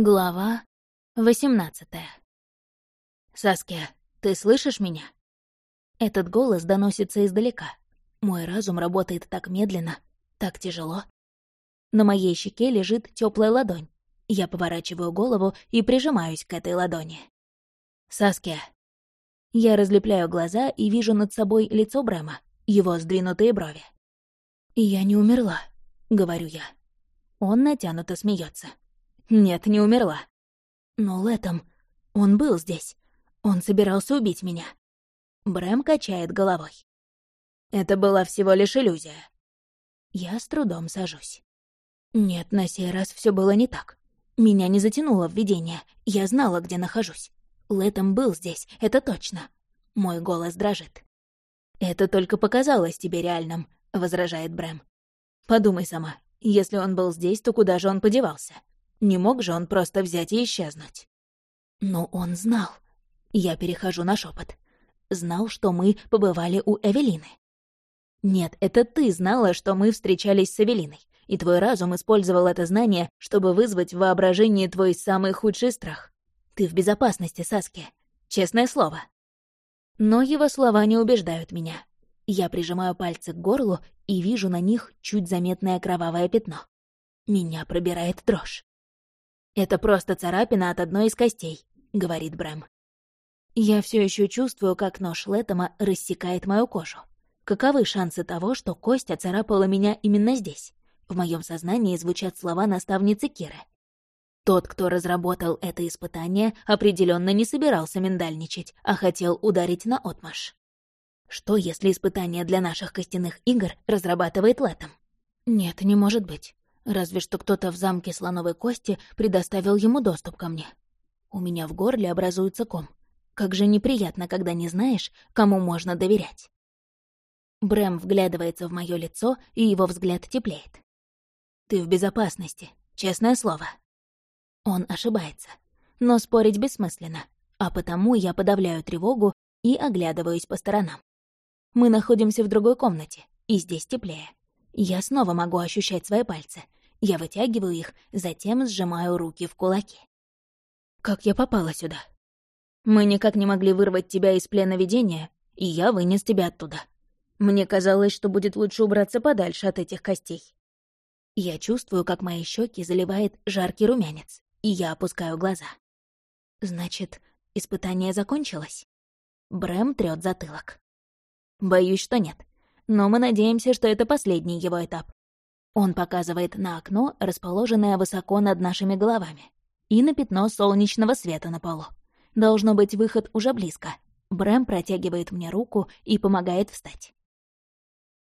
Глава восемнадцатая. «Саския, ты слышишь меня?» Этот голос доносится издалека. Мой разум работает так медленно, так тяжело. На моей щеке лежит теплая ладонь. Я поворачиваю голову и прижимаюсь к этой ладони. «Саския». Я разлепляю глаза и вижу над собой лицо Брэма, его сдвинутые брови. «Я не умерла», — говорю я. Он натянуто смеется. Нет, не умерла. Но летом он был здесь. Он собирался убить меня. Брэм качает головой. Это была всего лишь иллюзия. Я с трудом сажусь. Нет, на сей раз все было не так. Меня не затянуло в видение. Я знала, где нахожусь. Летом был здесь, это точно. Мой голос дрожит. «Это только показалось тебе реальным», — возражает Брэм. «Подумай сама, если он был здесь, то куда же он подевался? Не мог же он просто взять и исчезнуть. Но он знал. Я перехожу на шепот. Знал, что мы побывали у Эвелины. Нет, это ты знала, что мы встречались с Эвелиной, и твой разум использовал это знание, чтобы вызвать в воображении твой самый худший страх. Ты в безопасности, Саски. Честное слово. Но его слова не убеждают меня. Я прижимаю пальцы к горлу и вижу на них чуть заметное кровавое пятно. Меня пробирает дрожь. «Это просто царапина от одной из костей», — говорит Брэм. Я все еще чувствую, как нож Лэттема рассекает мою кожу. Каковы шансы того, что кость оцарапала меня именно здесь? В моем сознании звучат слова наставницы Киры. Тот, кто разработал это испытание, определенно не собирался миндальничать, а хотел ударить на отмаш. Что, если испытание для наших костяных игр разрабатывает Лэттем? Нет, не может быть. Разве что кто-то в замке слоновой кости предоставил ему доступ ко мне. У меня в горле образуется ком. Как же неприятно, когда не знаешь, кому можно доверять. Брэм вглядывается в мое лицо, и его взгляд теплеет. «Ты в безопасности, честное слово». Он ошибается. Но спорить бессмысленно, а потому я подавляю тревогу и оглядываюсь по сторонам. Мы находимся в другой комнате, и здесь теплее. Я снова могу ощущать свои пальцы — я вытягиваю их, затем сжимаю руки в кулаки. «Как я попала сюда?» «Мы никак не могли вырвать тебя из плена видения, и я вынес тебя оттуда. Мне казалось, что будет лучше убраться подальше от этих костей». Я чувствую, как мои щеки заливает жаркий румянец, и я опускаю глаза. «Значит, испытание закончилось?» Брэм трёт затылок. «Боюсь, что нет. Но мы надеемся, что это последний его этап. Он показывает на окно, расположенное высоко над нашими головами, и на пятно солнечного света на полу. Должно быть, выход уже близко. Брэм протягивает мне руку и помогает встать.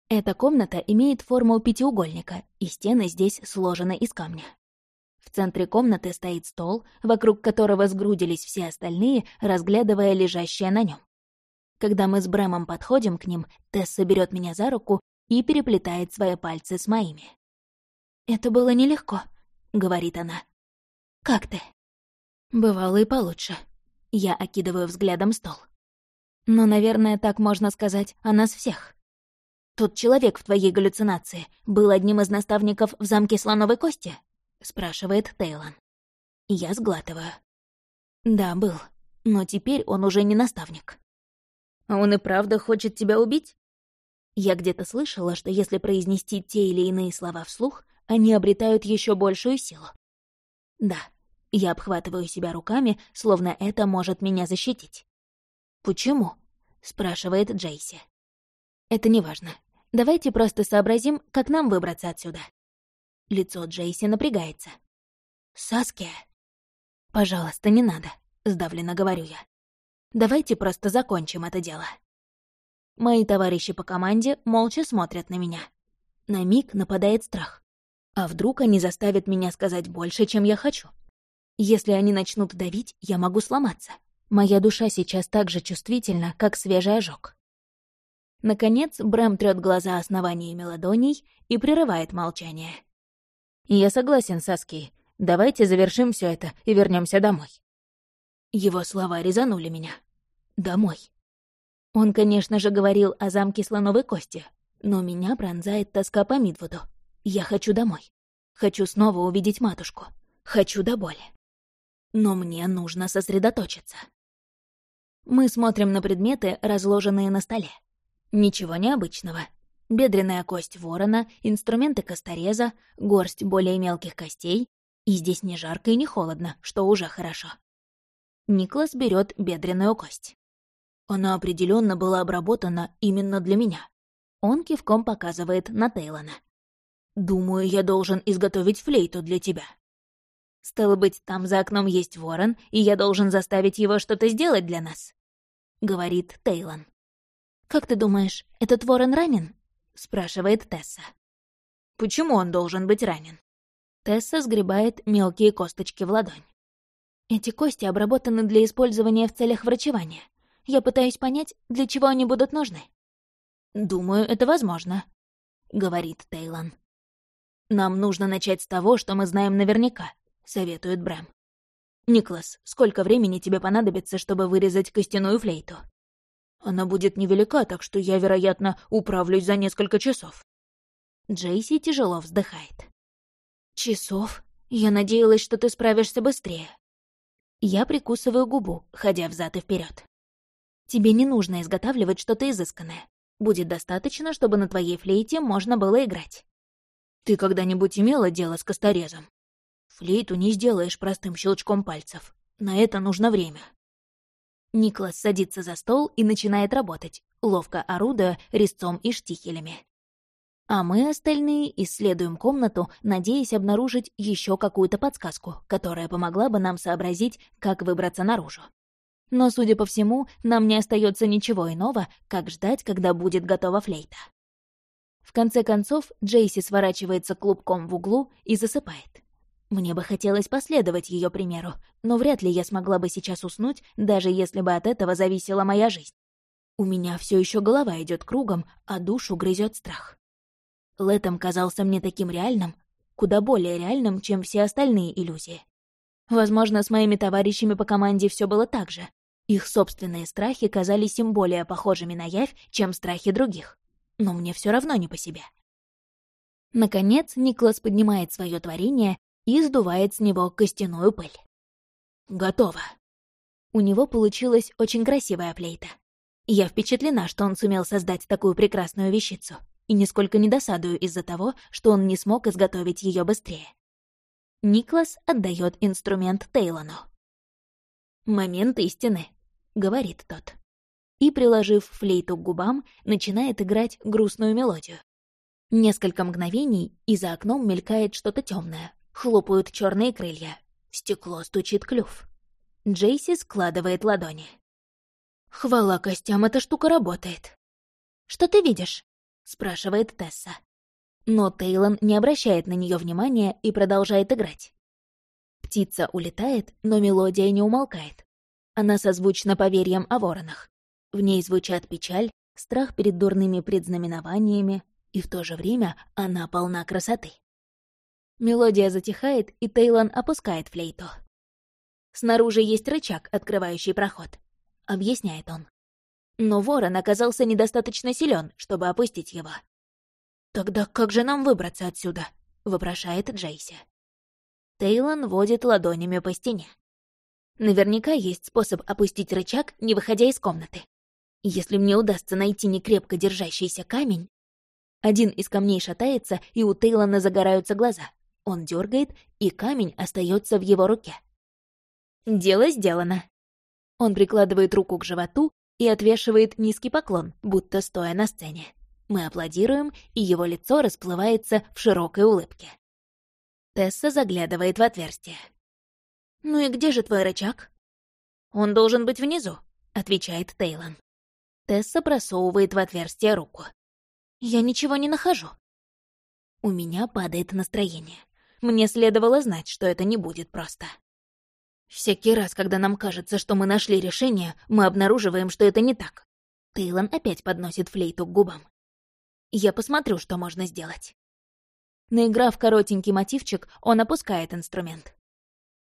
Эта комната имеет форму пятиугольника, и стены здесь сложены из камня. В центре комнаты стоит стол, вокруг которого сгрудились все остальные, разглядывая лежащее на нем. Когда мы с Брэмом подходим к ним, Тесса берет меня за руку и переплетает свои пальцы с моими. «Это было нелегко», — говорит она. «Как ты?» «Бывало и получше». Я окидываю взглядом стол. «Но, наверное, так можно сказать о нас всех». «Тот человек в твоей галлюцинации был одним из наставников в замке Слоновой Кости?» — спрашивает Тейлон. Я сглатываю. «Да, был. Но теперь он уже не наставник». «Он и правда хочет тебя убить?» Я где-то слышала, что если произнести те или иные слова вслух, они обретают еще большую силу. Да, я обхватываю себя руками, словно это может меня защитить. «Почему?» — спрашивает Джейси. «Это не важно. Давайте просто сообразим, как нам выбраться отсюда». Лицо Джейси напрягается. «Саския?» «Пожалуйста, не надо», — сдавленно говорю я. «Давайте просто закончим это дело». Мои товарищи по команде молча смотрят на меня. На миг нападает страх. А вдруг они заставят меня сказать больше, чем я хочу? Если они начнут давить, я могу сломаться. Моя душа сейчас так же чувствительна, как свежий ожог. Наконец, Брэм трёт глаза основаниями ладоней и прерывает молчание. «Я согласен, Саски. Давайте завершим все это и вернемся домой». Его слова резанули меня. «Домой». Он, конечно же, говорил о замке слоновой кости, но меня пронзает тоска по Мидвуду. Я хочу домой. Хочу снова увидеть матушку. Хочу до боли. Но мне нужно сосредоточиться. Мы смотрим на предметы, разложенные на столе. Ничего необычного. Бедренная кость ворона, инструменты костореза, горсть более мелких костей. И здесь не жарко и не холодно, что уже хорошо. Никлас берет бедренную кость. Она определенно была обработана именно для меня. Он кивком показывает на Тейлона. «Думаю, я должен изготовить флейту для тебя». «Стало быть, там за окном есть ворон, и я должен заставить его что-то сделать для нас», — говорит Тейлон. «Как ты думаешь, этот ворон ранен?» — спрашивает Тесса. «Почему он должен быть ранен?» Тесса сгребает мелкие косточки в ладонь. Эти кости обработаны для использования в целях врачевания. Я пытаюсь понять, для чего они будут нужны. «Думаю, это возможно», — говорит Тейлон. «Нам нужно начать с того, что мы знаем наверняка», — советует Брэм. «Никлас, сколько времени тебе понадобится, чтобы вырезать костяную флейту?» «Она будет невелика, так что я, вероятно, управлюсь за несколько часов». Джейси тяжело вздыхает. «Часов? Я надеялась, что ты справишься быстрее». Я прикусываю губу, ходя взад и вперед. «Тебе не нужно изготавливать что-то изысканное. Будет достаточно, чтобы на твоей флейте можно было играть. Ты когда-нибудь имела дело с косторезом? Флейту не сделаешь простым щелчком пальцев. На это нужно время. Никлас садится за стол и начинает работать, ловко орудуя резцом и штихелями. А мы, остальные, исследуем комнату, надеясь обнаружить еще какую-то подсказку, которая помогла бы нам сообразить, как выбраться наружу. Но, судя по всему, нам не остается ничего иного, как ждать, когда будет готова флейта. В конце концов, Джейси сворачивается клубком в углу и засыпает. Мне бы хотелось последовать ее примеру, но вряд ли я смогла бы сейчас уснуть, даже если бы от этого зависела моя жизнь. У меня все еще голова идет кругом, а душу грызет страх. Летом казался мне таким реальным, куда более реальным, чем все остальные иллюзии. Возможно, с моими товарищами по команде все было так же, их собственные страхи казались им более похожими на явь, чем страхи других. Но мне все равно не по себе. Наконец, Никлас поднимает свое творение и сдувает с него костяную пыль. Готово. У него получилась очень красивая флейта. Я впечатлена, что он сумел создать такую прекрасную вещицу, и нисколько не досадую из-за того, что он не смог изготовить ее быстрее. Никлас отдает инструмент Тейлону. Момент истины. — говорит тот. И, приложив флейту к губам, начинает играть грустную мелодию. Несколько мгновений, и за окном мелькает что-то темное. Хлопают черные крылья. стекло стучит клюв. Джейси складывает ладони. «Хвала костям, эта штука работает». «Что ты видишь?» — спрашивает Тесса. Но Тейлон не обращает на нее внимания и продолжает играть. Птица улетает, но мелодия не умолкает. Она созвучна поверьям о воронах. В ней звучат печаль, страх перед дурными предзнаменованиями, и в то же время она полна красоты. Мелодия затихает, и Тейлон опускает флейту. «Снаружи есть рычаг, открывающий проход», — объясняет он. Но ворон оказался недостаточно силен, чтобы опустить его. «Тогда как же нам выбраться отсюда?» — вопрошает Джейси. Тейлон водит ладонями по стене. Наверняка есть способ опустить рычаг, не выходя из комнаты. Если мне удастся найти некрепко держащийся камень... Один из камней шатается, и у Тейлона загораются глаза. Он дергает, и камень остается в его руке. Дело сделано. Он прикладывает руку к животу и отвешивает низкий поклон, будто стоя на сцене. Мы аплодируем, и его лицо расплывается в широкой улыбке. Тесса заглядывает в отверстие. «Ну и где же твой рычаг?» «Он должен быть внизу», — отвечает Тейлон. Тесса просовывает в отверстие руку. «Я ничего не нахожу». У меня падает настроение. Мне следовало знать, что это не будет просто. Всякий раз, когда нам кажется, что мы нашли решение, мы обнаруживаем, что это не так. Тейлон опять подносит флейту к губам. Я посмотрю, что можно сделать. Наиграв коротенький мотивчик, он опускает инструмент.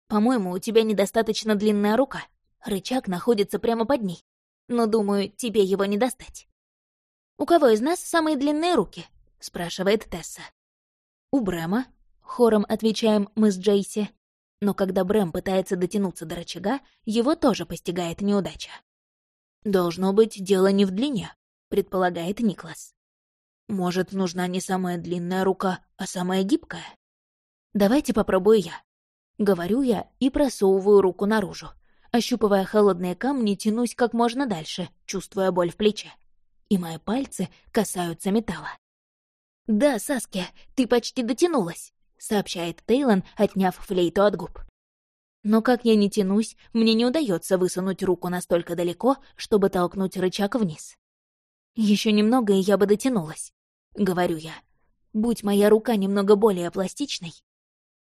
По-моему, у тебя недостаточно длинная рука. Рычаг находится прямо под ней. Но, думаю, тебе его не достать. «У кого из нас самые длинные руки?» — спрашивает Тесса. «У Брэма», — хором отвечаем мы с Джейси. Но когда Брэм пытается дотянуться до рычага, его тоже постигает неудача. «Должно быть, дело не в длине», — предполагает Никлас. «Может, нужна не самая длинная рука, а самая гибкая?» «Давайте попробую я». Говорю я и просовываю руку наружу. Ощупывая холодные камни, тянусь как можно дальше, чувствуя боль в плече. И мои пальцы касаются металла. «Да, Саския, ты почти дотянулась», — сообщает Тейлон, отняв флейту от губ. Но как я не тянусь, мне не удается высунуть руку настолько далеко, чтобы толкнуть рычаг вниз. Еще немного, и я бы дотянулась, — говорю я. Будь моя рука немного более пластичной.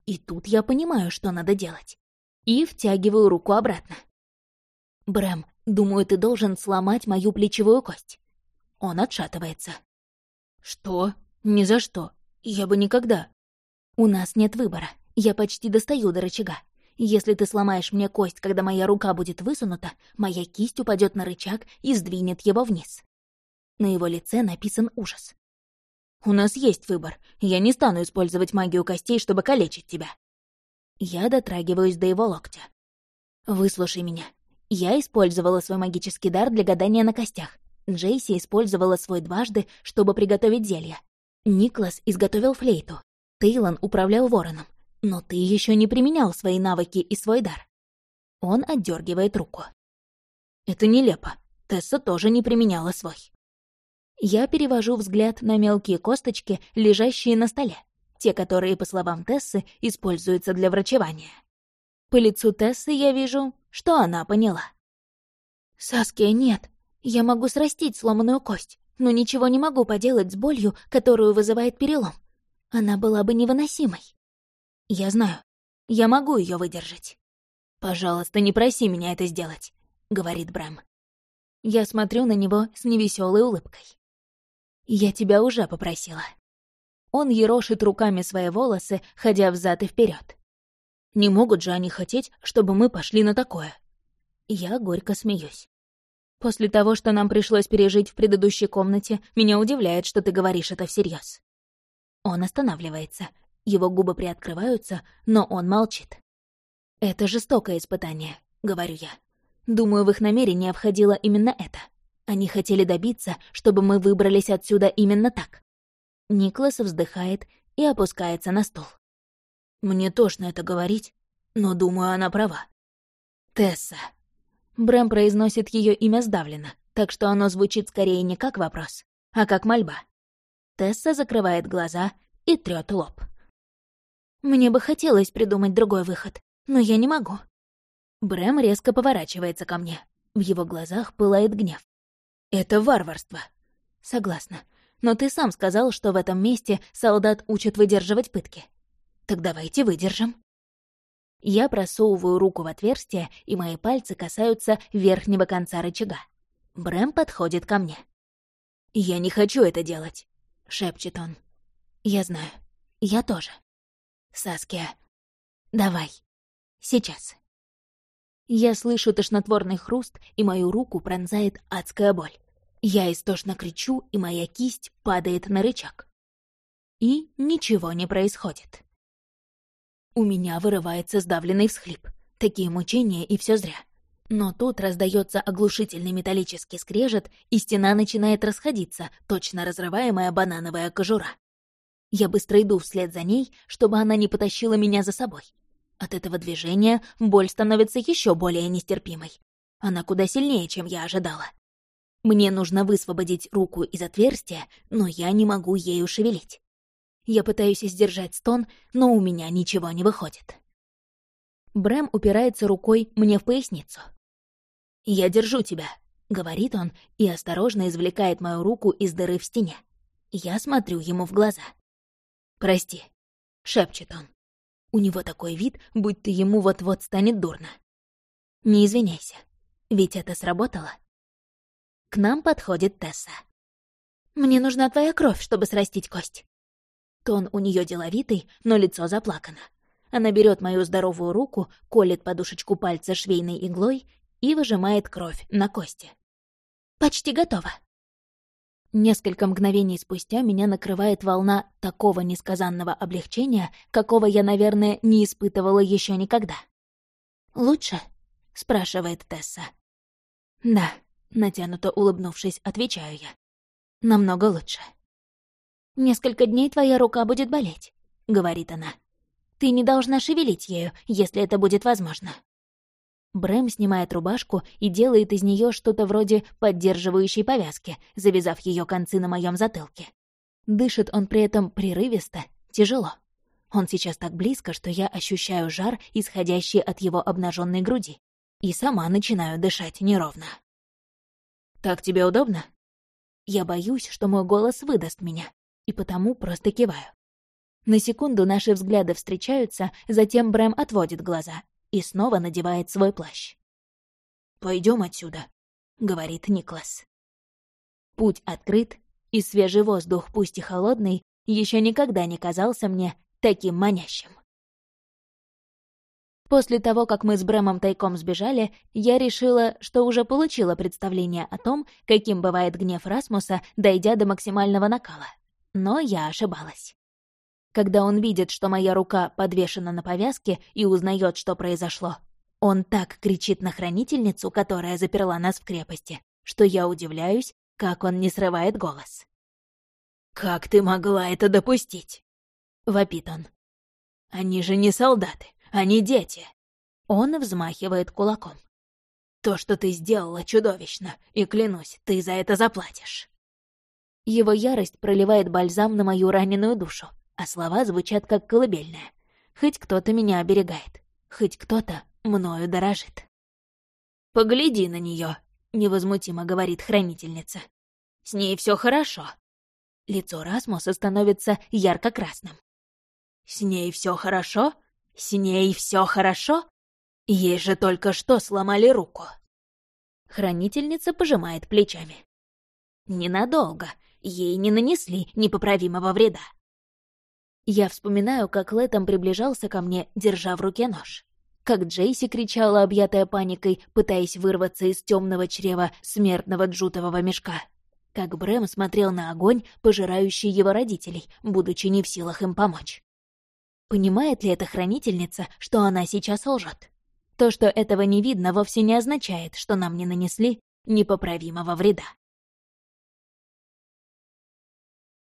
И тут я понимаю, что надо делать. И втягиваю руку обратно. Брэм, думаю, ты должен сломать мою плечевую кость. Он отшатывается. Что? Ни за что. Я бы никогда. У нас нет выбора. Я почти достаю до рычага. Если ты сломаешь мне кость, когда моя рука будет высунута, моя кисть упадет на рычаг и сдвинет его вниз. На его лице написан ужас. «У нас есть выбор. Я не стану использовать магию костей, чтобы калечить тебя». Я дотрагиваюсь до его локтя. «Выслушай меня. Я использовала свой магический дар для гадания на костях. Джейси использовала свой дважды, чтобы приготовить зелье. Никлас изготовил флейту. Тейлон управлял вороном. Но ты еще не применял свои навыки и свой дар. Он отдергивает руку. Это нелепо. Тесса тоже не применяла свой. Я перевожу взгляд на мелкие косточки, лежащие на столе. Те, которые, по словам Тессы, используются для врачевания. По лицу Тессы я вижу, что она поняла. «Саския, нет. Я могу срастить сломанную кость, но ничего не могу поделать с болью, которую вызывает перелом. Она была бы невыносимой. Я знаю, я могу ее выдержать. «Пожалуйста, не проси меня это сделать», — говорит Брэм. Я смотрю на него с невеселой улыбкой. «Я тебя уже попросила». Он ерошит руками свои волосы, ходя взад и вперед. «Не могут же они хотеть, чтобы мы пошли на такое?» Я горько смеюсь. «После того, что нам пришлось пережить в предыдущей комнате, меня удивляет, что ты говоришь это всерьез. Он останавливается, его губы приоткрываются, но он молчит. «Это жестокое испытание», — говорю я. Думаю, в их намерение входило именно это. Они хотели добиться, чтобы мы выбрались отсюда именно так. Никлас вздыхает и опускается на стол. Мне тошно это говорить, но думаю, она права. Тесса. Брэм произносит ее имя сдавленно, так что оно звучит скорее не как вопрос, а как мольба. Тесса закрывает глаза и трёт лоб. Мне бы хотелось придумать другой выход, но я не могу. Брэм резко поворачивается ко мне. В его глазах пылает гнев. «Это варварство». «Согласна. Но ты сам сказал, что в этом месте солдат учат выдерживать пытки. Так давайте выдержим». Я просовываю руку в отверстие, и мои пальцы касаются верхнего конца рычага. Брэм подходит ко мне. «Я не хочу это делать», — шепчет он. «Я знаю. Я тоже». Саския, давай. Сейчас. Я слышу тошнотворный хруст, и мою руку пронзает адская боль. Я истошно кричу, и моя кисть падает на рычаг. И ничего не происходит. У меня вырывается сдавленный всхлип. Такие мучения, и все зря. Но тут раздается оглушительный металлический скрежет, и стена начинает расходиться, точно разрываемая банановая кожура. Я быстро иду вслед за ней, чтобы она не потащила меня за собой. От этого движения боль становится еще более нестерпимой. Она куда сильнее, чем я ожидала. Мне нужно высвободить руку из отверстия, но я не могу ею шевелить. Я пытаюсь сдержать стон, но у меня ничего не выходит. Брэм упирается рукой мне в поясницу. «Я держу тебя», — говорит он и осторожно извлекает мою руку из дыры в стене. Я смотрю ему в глаза. «Прости», — шепчет он. У него такой вид, будто ему вот-вот станет дурно. «Не извиняйся, ведь это сработало». К нам подходит Тесса. «Мне нужна твоя кровь, чтобы срастить кость». Тон у нее деловитый, но лицо заплакано. Она берет мою здоровую руку, колет подушечку пальца швейной иглой и выжимает кровь на кости. «Почти готово». Несколько мгновений спустя меня накрывает волна такого несказанного облегчения, какого я, наверное, не испытывала еще никогда. «Лучше?» — спрашивает Тесса. «Да», — натянуто улыбнувшись, отвечаю я. «Намного лучше». «Несколько дней твоя рука будет болеть», — говорит она. «Ты не должна шевелить ею, если это будет возможно». Брэм снимает рубашку и делает из нее что-то вроде поддерживающей повязки, завязав ее концы на моем затылке. Дышит он при этом прерывисто, тяжело. Он сейчас так близко, что я ощущаю жар, исходящий от его обнаженной груди. И сама начинаю дышать неровно. «Так тебе удобно?» Я боюсь, что мой голос выдаст меня, и потому просто киваю. На секунду наши взгляды встречаются, затем Брэм отводит глаза, и снова надевает свой плащ. Пойдем отсюда», — говорит Никлас. Путь открыт, и свежий воздух, пусть и холодный, еще никогда не казался мне таким манящим. После того, как мы с Брэмом тайком сбежали, я решила, что уже получила представление о том, каким бывает гнев Расмуса, дойдя до максимального накала. Но я ошибалась. Когда он видит, что моя рука подвешена на повязке и узнает, что произошло, он так кричит на хранительницу, которая заперла нас в крепости, что я удивляюсь, как он не срывает голос. «Как ты могла это допустить?» — вопит он. «Они же не солдаты, они дети!» Он взмахивает кулаком. «То, что ты сделала, чудовищно, и клянусь, ты за это заплатишь!» Его ярость проливает бальзам на мою раненую душу, а слова звучат как колыбельная. Хоть кто-то меня оберегает, хоть кто-то мною дорожит. «Погляди на нее, невозмутимо говорит хранительница. «С ней все хорошо». Лицо Расмуса становится ярко-красным. «С ней все хорошо? С ней все хорошо? Ей же только что сломали руку». Хранительница пожимает плечами. «Ненадолго. Ей не нанесли непоправимого вреда. Я вспоминаю, как Лэтом приближался ко мне, держа в руке нож. Как Джейси кричала, объятая паникой, пытаясь вырваться из темного чрева смертного джутового мешка. Как Брэм смотрел на огонь, пожирающий его родителей, будучи не в силах им помочь. Понимает ли эта хранительница, что она сейчас лжет? То, что этого не видно, вовсе не означает, что нам не нанесли непоправимого вреда.